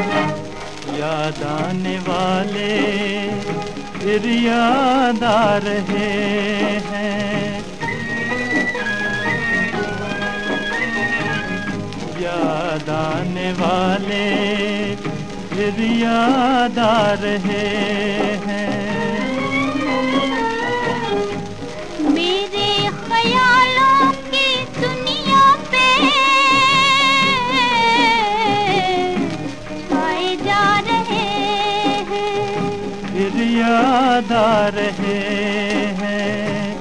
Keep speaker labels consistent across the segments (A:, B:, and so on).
A: याद आने वाले फिर याद आ रहे हैं। याद आने वाले फिर याद आ रहे हैं। याद आ रहे हैं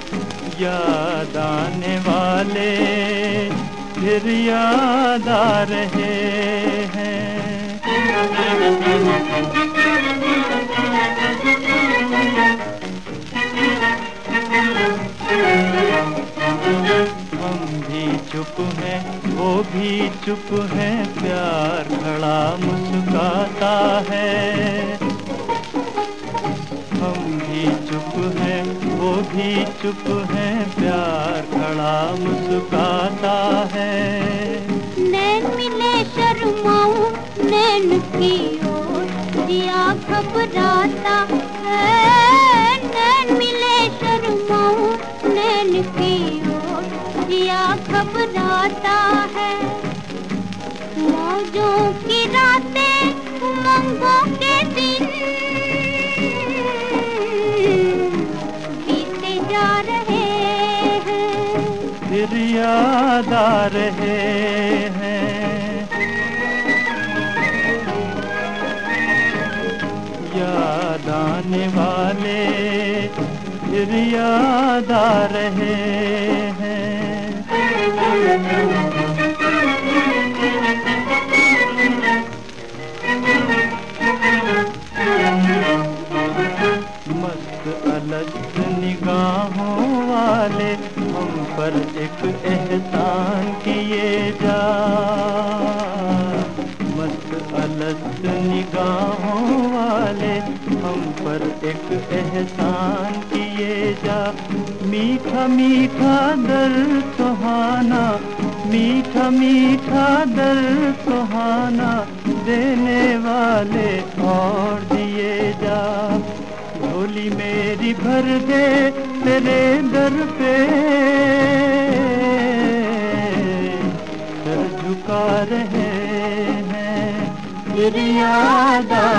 A: याद आने वाले फिर याद आ रहे हैं। हम भी चुप हैं, वो भी चुप हैं, प्यार खड़ा मुस्काता है। भी चुप है, प्यार खड़ा मुस्काता है।
B: नैन मिले शर्माऊं, नैन की ओर दिया घबराता है। नैन मिले शर्माऊं, नैन की ओर दिया घबराता है। मौजों की रातें, उमंगों के दिन
A: फिर याद आ रहे हैं। याद आने वाले फिर याद आ रहे हैं। एहसान किए जा मस्त अलग निगाहों वाले, हम पर एक एहसान किए जा। मीठा मीठा दर सुहाना, मीठा मीठा दर सुहाना, देने वाले और दिए जा। झोली मेरी भर दे तेरे दर पे। रहे हैं याद आ